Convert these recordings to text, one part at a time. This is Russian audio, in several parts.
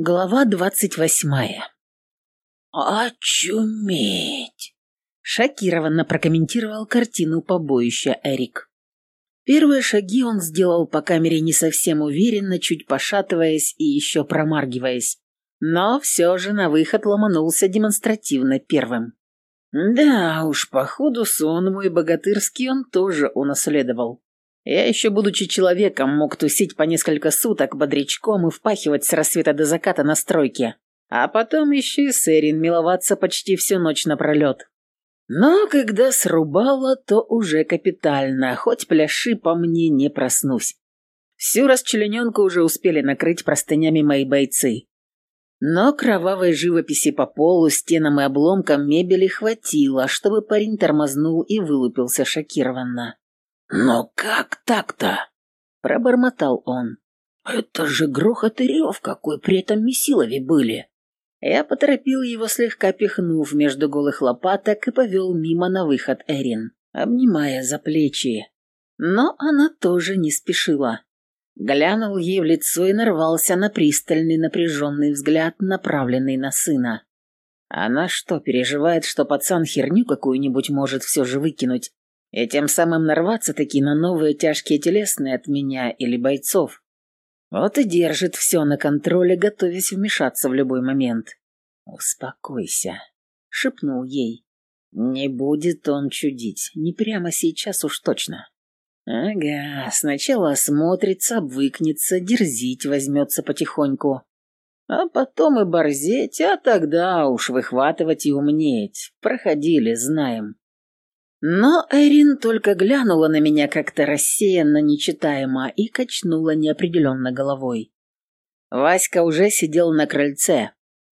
Глава двадцать восьмая. «Очуметь!» — шокированно прокомментировал картину побоища Эрик. Первые шаги он сделал по камере не совсем уверенно, чуть пошатываясь и еще промаргиваясь, но все же на выход ломанулся демонстративно первым. Да уж, походу, сон мой богатырский он тоже унаследовал. Я еще, будучи человеком, мог тусить по несколько суток бодрячком и впахивать с рассвета до заката на стройке. А потом еще и с Эрин миловаться почти всю ночь напролет. Но когда срубало, то уже капитально, хоть пляши по мне не проснусь. Всю расчлененку уже успели накрыть простынями мои бойцы. Но кровавой живописи по полу, стенам и обломкам мебели хватило, чтобы парень тормознул и вылупился шокированно. «Но как так-то?» — пробормотал он. «Это же грохот и рев какой при этом Месилове были!» Я поторопил его, слегка пихнув между голых лопаток и повел мимо на выход Эрин, обнимая за плечи. Но она тоже не спешила. Глянул ей в лицо и нарвался на пристальный напряженный взгляд, направленный на сына. Она что, переживает, что пацан херню какую-нибудь может все же выкинуть, и тем самым нарваться таки на новые тяжкие телесные от меня или бойцов. Вот и держит все на контроле, готовясь вмешаться в любой момент. «Успокойся», — шепнул ей. «Не будет он чудить, не прямо сейчас уж точно». «Ага, сначала осмотрится, обвыкнется, дерзить возьмется потихоньку. А потом и борзеть, а тогда уж выхватывать и умнеть. Проходили, знаем. Но Эрин только глянула на меня как-то рассеянно, нечитаемо, и качнула неопределенно головой. Васька уже сидел на крыльце.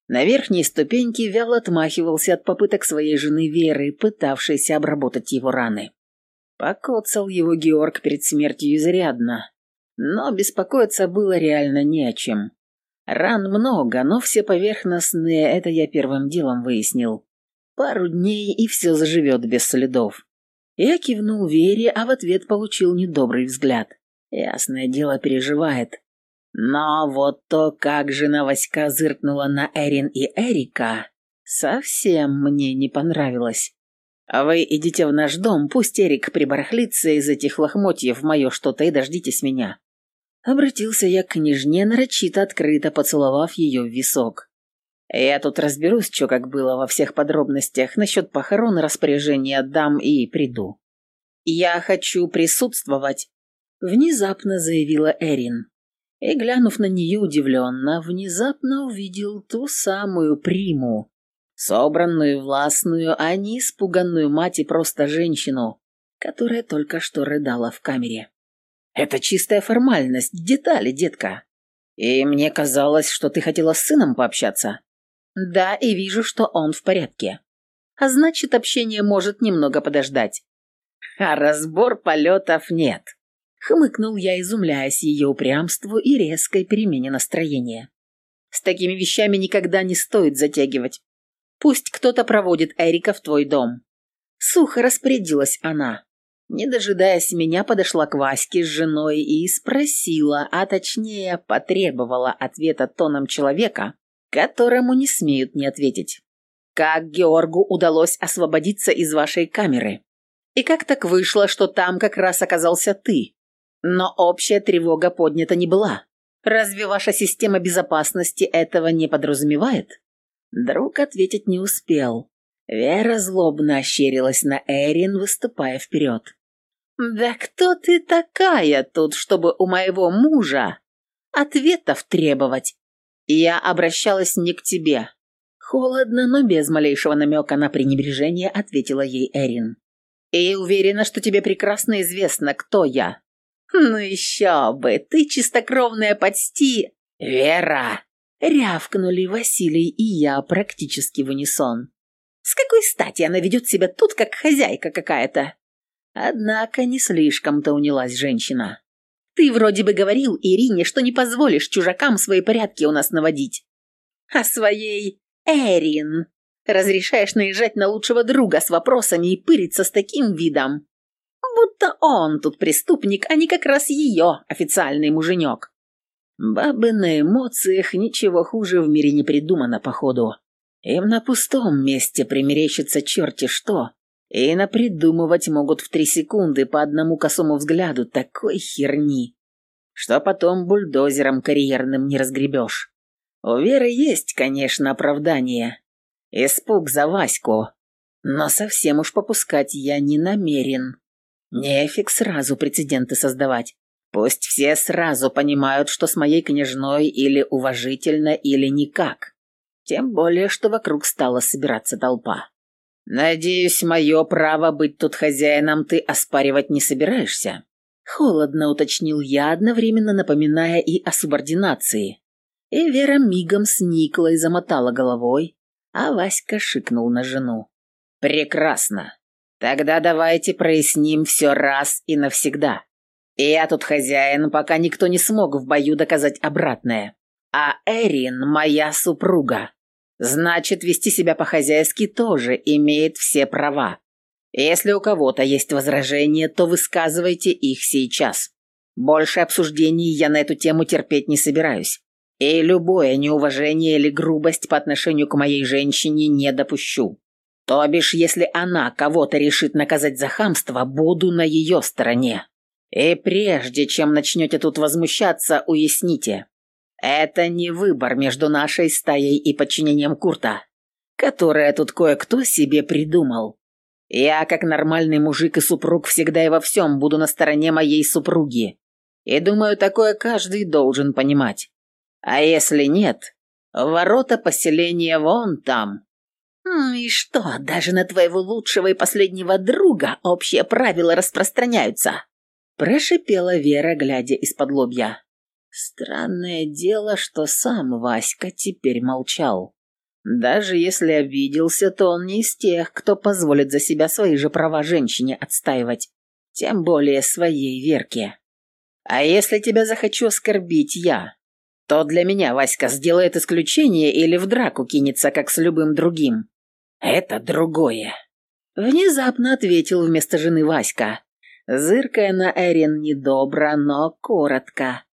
На верхней ступеньке вяло отмахивался от попыток своей жены Веры, пытавшейся обработать его раны. Покоцал его Георг перед смертью изрядно, но беспокоиться было реально не о чем. Ран много, но все поверхностные, это я первым делом выяснил. Пару дней, и все заживет без следов. Я кивнул Вере, а в ответ получил недобрый взгляд. Ясное дело, переживает. Но вот то, как жена Васька зыркнула на Эрин и Эрика, совсем мне не понравилось. А вы идите в наш дом, пусть Эрик прибарахлится из этих лохмотьев мое что-то и дождитесь меня. Обратился я к княжне, нарочито открыто поцеловав ее в висок. Я тут разберусь, что как было во всех подробностях, насчет похорон распоряжения отдам и приду. Я хочу присутствовать, внезапно заявила Эрин. И, глянув на нее удивленно, внезапно увидел ту самую приму, собранную, властную, а не испуганную мать и просто женщину, которая только что рыдала в камере. Это чистая формальность, детали, детка. И мне казалось, что ты хотела с сыном пообщаться. Да, и вижу, что он в порядке. А значит, общение может немного подождать. А разбор полетов нет. Хмыкнул я, изумляясь ее упрямству и резкой перемене настроения. С такими вещами никогда не стоит затягивать. Пусть кто-то проводит Эрика в твой дом. Сухо распорядилась она. Не дожидаясь меня, подошла к Ваське с женой и спросила, а точнее потребовала ответа тоном человека, которому не смеют не ответить. Как Георгу удалось освободиться из вашей камеры? И как так вышло, что там как раз оказался ты? Но общая тревога поднята не была. Разве ваша система безопасности этого не подразумевает? Друг ответить не успел. Вера злобно ощерилась на Эрин, выступая вперед. «Да кто ты такая тут, чтобы у моего мужа ответов требовать? Я обращалась не к тебе». Холодно, но без малейшего намека на пренебрежение ответила ей Эрин. «И уверена, что тебе прекрасно известно, кто я». «Ну еще бы, ты чистокровная почти...» «Вера!» — рявкнули Василий и я практически в унисон. «С какой стати она ведет себя тут, как хозяйка какая-то?» Однако не слишком-то унялась женщина. Ты вроде бы говорил Ирине, что не позволишь чужакам свои порядки у нас наводить. А своей Эрин разрешаешь наезжать на лучшего друга с вопросами и пыриться с таким видом, будто он тут преступник, а не как раз ее официальный муженек. Бабы на эмоциях ничего хуже в мире не придумано, походу. Им на пустом месте примерещится черти что, и напридумывать могут в три секунды по одному косому взгляду такой херни, что потом бульдозером карьерным не разгребешь. У Веры есть, конечно, оправдание. Испуг за Ваську. Но совсем уж попускать я не намерен. Нефиг сразу прецеденты создавать. Пусть все сразу понимают, что с моей княжной или уважительно, или никак. Тем более, что вокруг стала собираться толпа. «Надеюсь, мое право быть тут хозяином ты оспаривать не собираешься?» Холодно уточнил я, одновременно напоминая и о субординации. И Вера мигом сникла и замотала головой, а Васька шикнул на жену. «Прекрасно. Тогда давайте проясним все раз и навсегда. Я тут хозяин, пока никто не смог в бою доказать обратное. А Эрин моя супруга. Значит, вести себя по-хозяйски тоже имеет все права. Если у кого-то есть возражения, то высказывайте их сейчас. Больше обсуждений я на эту тему терпеть не собираюсь. И любое неуважение или грубость по отношению к моей женщине не допущу. То бишь, если она кого-то решит наказать за хамство, буду на ее стороне. И прежде чем начнете тут возмущаться, уясните. Это не выбор между нашей стаей и подчинением Курта, которое тут кое-кто себе придумал. Я, как нормальный мужик и супруг, всегда и во всем буду на стороне моей супруги. И думаю, такое каждый должен понимать. А если нет, ворота поселения вон там. «И что, даже на твоего лучшего и последнего друга общие правила распространяются?» Прошипела Вера, глядя из-под лобья. Странное дело, что сам Васька теперь молчал. Даже если обиделся, то он не из тех, кто позволит за себя свои же права женщине отстаивать, тем более своей Верке. А если тебя захочу оскорбить я, то для меня Васька сделает исключение или в драку кинется, как с любым другим. Это другое. Внезапно ответил вместо жены Васька, зыркая на Эрин недобро, но коротко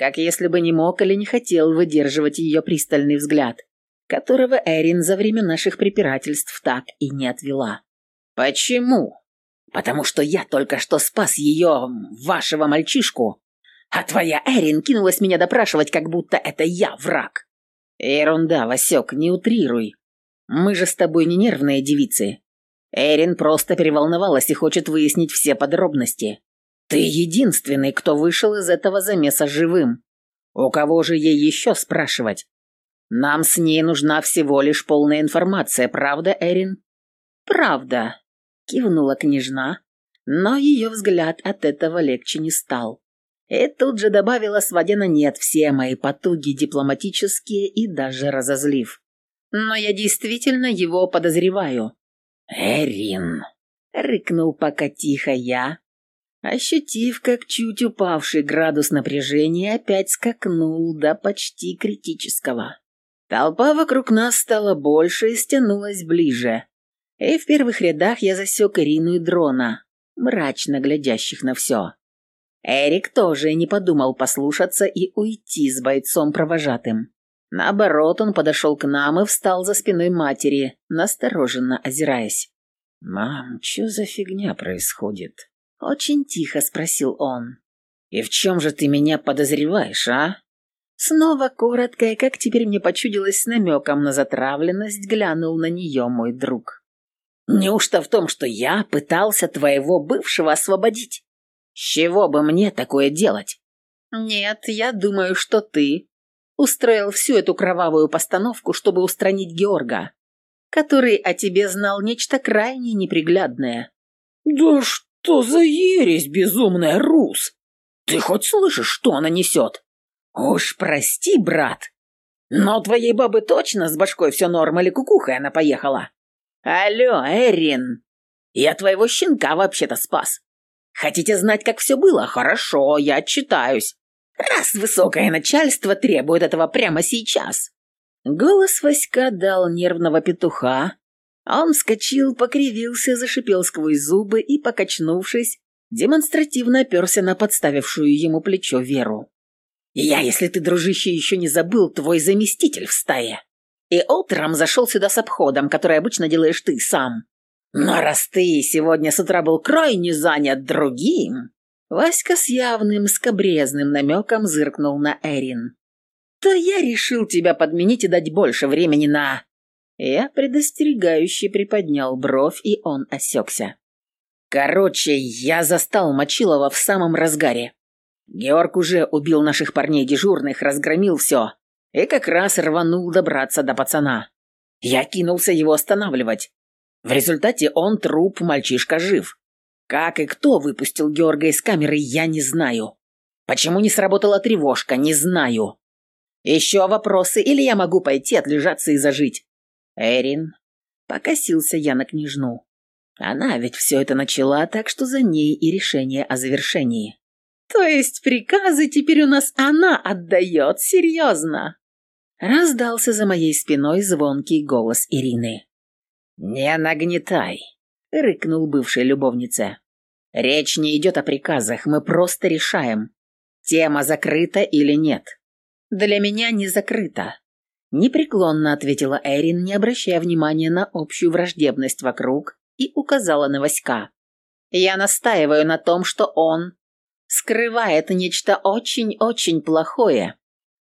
как если бы не мог или не хотел выдерживать ее пристальный взгляд, которого Эрин за время наших препирательств так и не отвела. «Почему?» «Потому что я только что спас ее, вашего мальчишку, а твоя Эрин кинулась меня допрашивать, как будто это я враг». «Ерунда, Васек, не утрируй. Мы же с тобой не нервные девицы. Эрин просто переволновалась и хочет выяснить все подробности. Ты единственный, кто вышел из этого замеса живым. У кого же ей еще спрашивать? Нам с ней нужна всего лишь полная информация, правда, Эрин? Правда, кивнула княжна, но ее взгляд от этого легче не стал. И тут же добавила, сводя на нет все мои потуги дипломатические и даже разозлив. Но я действительно его подозреваю. «Эрин!» — рыкнул пока тихо я, ощутив, как чуть упавший градус напряжения опять скакнул до почти критического. Толпа вокруг нас стала больше и стянулась ближе. И в первых рядах я засек Ирину и дрона, мрачно глядящих на все. Эрик тоже не подумал послушаться и уйти с бойцом провожатым. Наоборот, он подошел к нам и встал за спиной матери, настороженно озираясь. «Мам, что за фигня происходит?» Очень тихо спросил он. «И в чем же ты меня подозреваешь, а?» Снова коротко и, как теперь мне почудилось с намеком на затравленность, глянул на нее мой друг. «Неужто в том, что я пытался твоего бывшего освободить? С чего бы мне такое делать?» «Нет, я думаю, что ты устроил всю эту кровавую постановку, чтобы устранить Георга, который о тебе знал нечто крайне неприглядное». «Да что?» «Что за ересь безумная, Рус? Ты хоть слышишь, что она несет?» «Уж прости, брат, но твоей бабы точно с башкой все норм или кукухой она поехала?» «Алло, Эрин, я твоего щенка вообще-то спас. Хотите знать, как все было? Хорошо, я отчитаюсь. Раз высокое начальство требует этого прямо сейчас». Голос Васька дал нервного петуха, он вскочил, покривился, зашипел сквозь зубы и, покачнувшись, демонстративно оперся на подставившую ему плечо Веру. Я, если ты, дружище, еще не забыл, твой заместитель в стае. И утром зашел сюда с обходом, который обычно делаешь ты сам. Но раз ты сегодня с утра был крайне занят другим...» Васька с явным скобрезным намеком зыркнул на Эрин. «То я решил тебя подменить и дать больше времени на...» Я предостерегающе приподнял бровь, и он осекся. «Короче, я застал Мочилова в самом разгаре. Георг уже убил наших парней дежурных, разгромил все, и как раз рванул добраться до пацана. Я кинулся его останавливать. В результате он труп, мальчишка жив. Как и кто выпустил Георга из камеры, я не знаю. Почему не сработала тревожка, не знаю. Еще вопросы, или я могу пойти отлежаться и зажить? Эрин. Покосился я на княжну. Она ведь все это начала, так что за ней и решение о завершении. То есть приказы теперь у нас она отдает, серьезно? Раздался за моей спиной звонкий голос Ирины. «Не нагнетай», — рыкнул бывшей любовнице. «Речь не идет о приказах, мы просто решаем, тема закрыта или нет». «Для меня не закрыта», — непреклонно ответила Эрин, не обращая внимания на общую враждебность вокруг, и указала на Васька. «Я настаиваю на том, что он скрывает нечто очень-очень плохое,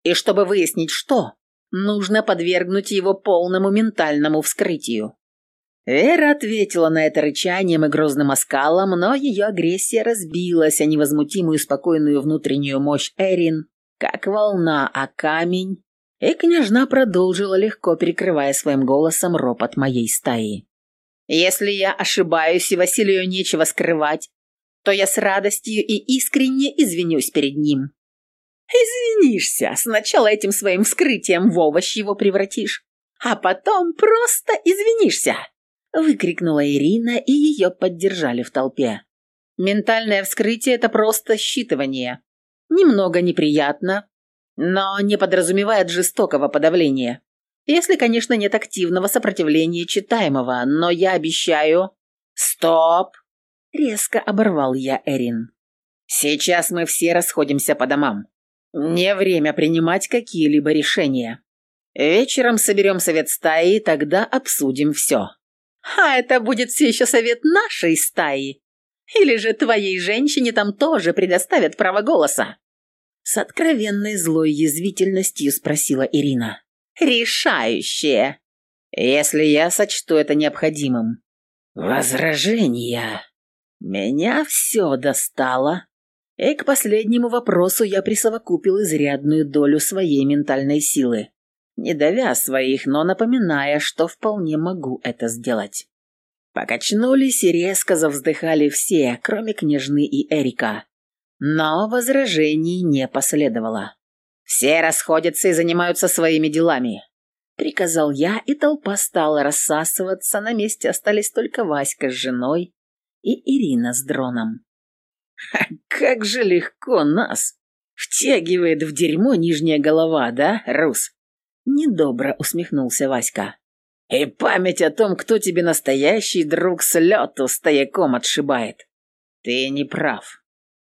и чтобы выяснить, что, нужно подвергнуть его полному ментальному вскрытию». Вера ответила на это рычанием и грозным оскалом, но ее агрессия разбилась о невозмутимую спокойную внутреннюю мощь Эрин, как волна о камень, и княжна продолжила легко перекрывая своим голосом ропот моей стаи. «Если я ошибаюсь и Василию нечего скрывать, то я с радостью и искренне извинюсь перед ним». «Извинишься, сначала этим своим вскрытием в овощ его превратишь, а потом просто извинишься!» выкрикнула Ирина, и ее поддержали в толпе. Ментальное вскрытие – это просто считывание. Немного неприятно, но не подразумевает жестокого подавления. Если, конечно, нет активного сопротивления читаемого, но я обещаю... Стоп! Резко оборвал я Эрин. Сейчас мы все расходимся по домам. Не время принимать какие-либо решения. Вечером соберем совет стаи, тогда обсудим все. А это будет все еще совет нашей стаи. Или же твоей женщине там тоже предоставят право голоса?» С откровенной злой язвительностью спросила Ирина. «Решающее, если я сочту это необходимым». «Возражения. Меня все достало». И к последнему вопросу я присовокупил изрядную долю своей ментальной силы не давя своих, но напоминая, что вполне могу это сделать. Покачнулись и резко завздыхали все, кроме княжны и Эрика. Но возражений не последовало. «Все расходятся и занимаются своими делами», — приказал я, и толпа стала рассасываться, на месте остались только Васька с женой и Ирина с дроном. «Ха, как же легко нас втягивает в дерьмо нижняя голова, да, Рус?» Недобро усмехнулся Васька. «И память о том, кто тебе настоящий друг с лету стояком отшибает. Ты не прав», —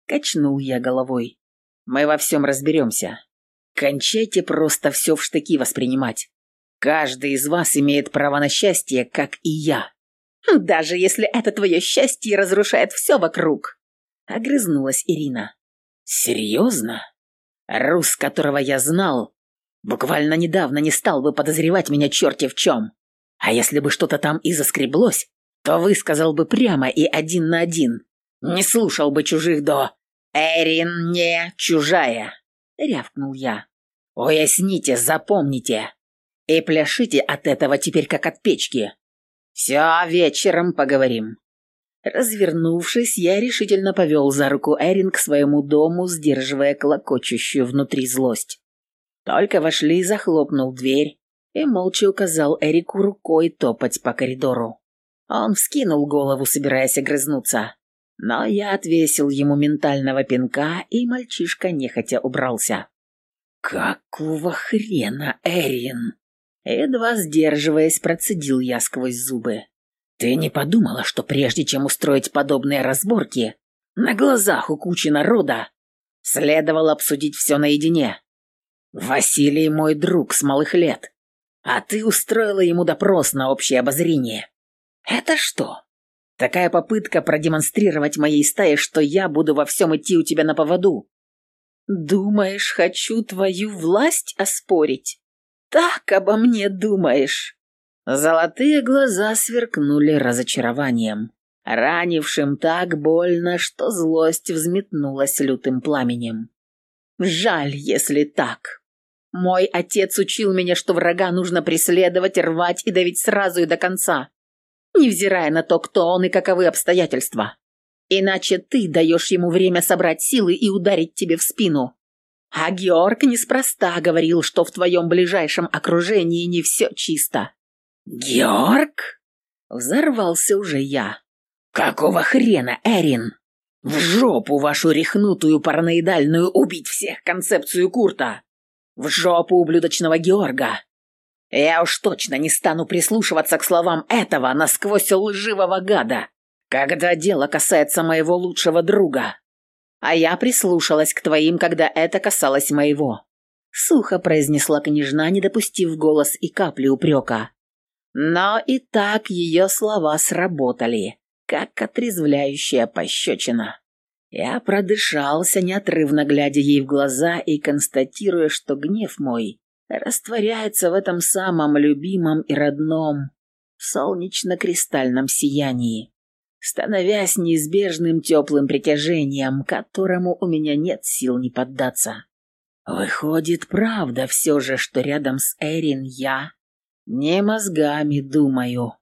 качнул я головой. «Мы во всем разберемся. Кончайте просто все в штыки воспринимать. Каждый из вас имеет право на счастье, как и я». «Даже если это твое счастье разрушает все вокруг», — огрызнулась Ирина. «Серьезно? Рус, которого я знал, Буквально недавно не стал бы подозревать меня черти в чем. А если бы что-то там и заскреблось, то высказал бы прямо и один на один. Не слушал бы чужих до... «Эрин не чужая», — рявкнул я. «Уясните, запомните. И пляшите от этого теперь как от печки. Все, вечером поговорим». Развернувшись, я решительно повел за руку Эрин к своему дому, сдерживая клокочущую внутри злость. Только вошли, захлопнул дверь и молча указал Эрику рукой топать по коридору. Он вскинул голову, собираясь огрызнуться. Но я отвесил ему ментального пинка, и мальчишка нехотя убрался. «Какого хрена, Эрин?» Едва сдерживаясь, процедил я сквозь зубы. «Ты не подумала, что прежде чем устроить подобные разборки, на глазах у кучи народа, Следовало обсудить все наедине. Василий мой друг с малых лет, а ты устроила ему допрос на общее обозрение. Это что? Такая попытка продемонстрировать моей стае, что я буду во всем идти у тебя на поводу. Думаешь, хочу твою власть оспорить? Так обо мне думаешь? Золотые глаза сверкнули разочарованием, ранившим так больно, что злость взметнулась лютым пламенем. Жаль, если так. Мой отец учил меня, что врага нужно преследовать, рвать и давить сразу и до конца, невзирая на то, кто он и каковы обстоятельства. Иначе ты даешь ему время собрать силы и ударить тебе в спину. А Георг неспроста говорил, что в твоем ближайшем окружении не все чисто. «Георг?» Взорвался уже я. «Какого хрена, Эрин? В жопу вашу рехнутую параноидальную убить всех концепцию Курта! В жопу ублюдочного Георга! Я уж точно не стану прислушиваться к словам этого насквозь лживого гада, когда дело касается моего лучшего друга. А я прислушалась к твоим, когда это касалось моего». Сухо произнесла княжна, не допустив голос и капли упрека. Но и так ее слова сработали, как отрезвляющая пощечина. Я продышался, неотрывно глядя ей в глаза и констатируя, что гнев мой растворяется в этом самом любимом и родном солнечно-кристальном сиянии, становясь неизбежным теплым притяжением, которому у меня нет сил не поддаться. Выходит, правда все же, что рядом с Эрин я не мозгами думаю.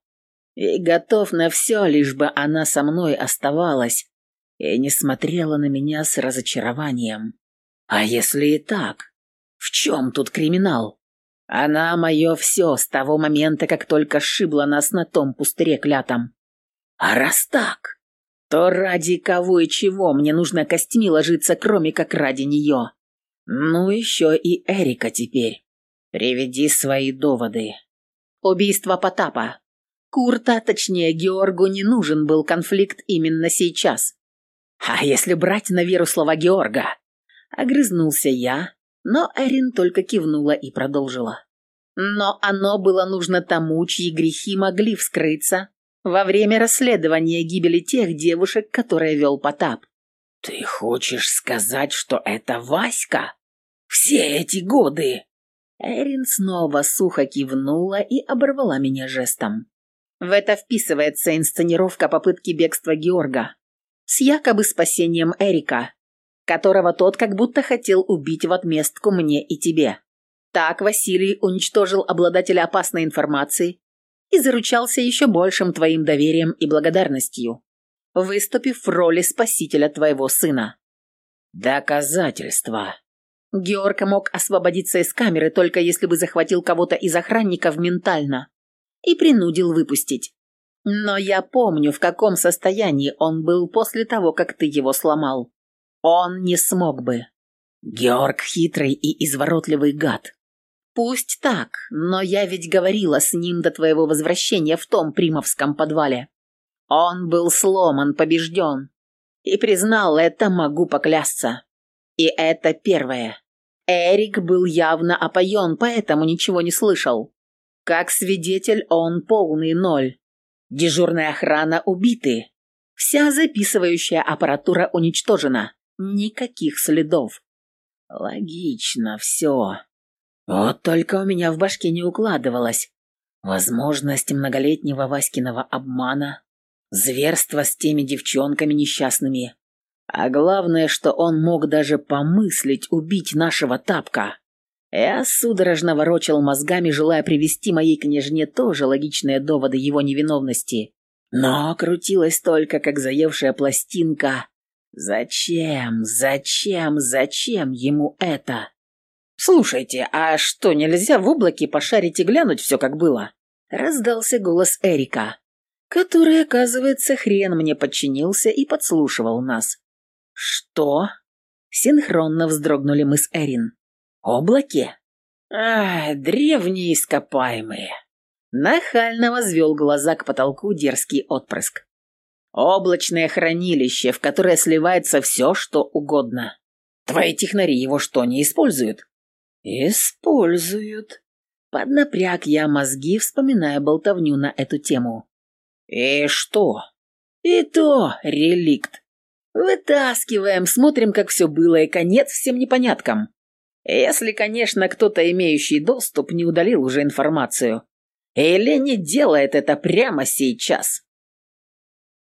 И готов на все, лишь бы она со мной оставалась и не смотрела на меня с разочарованием. А если и так, в чем тут криминал? Она мое все с того момента, как только сшибла нас на том пустыре клятом. А раз так, то ради кого и чего мне нужно костьми ложиться, кроме как ради нее? Ну, еще и Эрика теперь. Приведи свои доводы. Убийство Потапа. Курта, точнее Георгу, не нужен был конфликт именно сейчас. А если брать на веру слова Георга? Огрызнулся я, но Эрин только кивнула и продолжила. Но оно было нужно тому, чьи грехи могли вскрыться во время расследования гибели тех девушек, которые вел Потап. «Ты хочешь сказать, что это Васька? Все эти годы?» Эрин снова сухо кивнула и оборвала меня жестом. В это вписывается инсценировка попытки бегства Георга с якобы спасением Эрика, которого тот как будто хотел убить в отместку мне и тебе. Так Василий уничтожил обладателя опасной информации и заручался еще большим твоим доверием и благодарностью, выступив в роли спасителя твоего сына. Доказательства. Георг мог освободиться из камеры только если бы захватил кого-то из охранников ментально и принудил выпустить. Но я помню, в каком состоянии он был после того, как ты его сломал. Он не смог бы. Георг хитрый и изворотливый гад. Пусть так, но я ведь говорила с ним до твоего возвращения в том примовском подвале. Он был сломан, побежден. И признал это, могу поклясться. И это первое. Эрик был явно опоен, поэтому ничего не слышал. Как свидетель он полный ноль. Дежурная охрана убиты. Вся записывающая аппаратура уничтожена. Никаких следов. Логично все. Вот только у меня в башке не укладывалось. Возможность многолетнего Васькиного обмана, зверство с теми девчонками несчастными, а главное, что он мог даже помыслить убить нашего тапка. Я судорожно ворочал мозгами, желая привести моей княжне тоже логичные доводы его невиновности. Но крутилась только, как заевшая пластинка. Зачем, зачем, зачем ему это? «Слушайте, а что, нельзя в облаке пошарить и глянуть все, как было?» Раздался голос Эрика, который, оказывается, хрен мне подчинился и подслушивал нас. «Что?» Синхронно вздрогнули мы с Эрин. «Облаки?» «Ах, древние ископаемые!» Нахально возвел глаза к потолку дерзкий отпрыск. «Облачное хранилище, в которое сливается все, что угодно. Твои технари его что, не используют? Используют. Поднапряг я мозги, вспоминая болтовню на эту тему. И что? И то реликт. Вытаскиваем, смотрим, как все было, и конец всем непоняткам. Если, конечно, кто-то, имеющий доступ, не удалил уже информацию. Или не делает это прямо сейчас.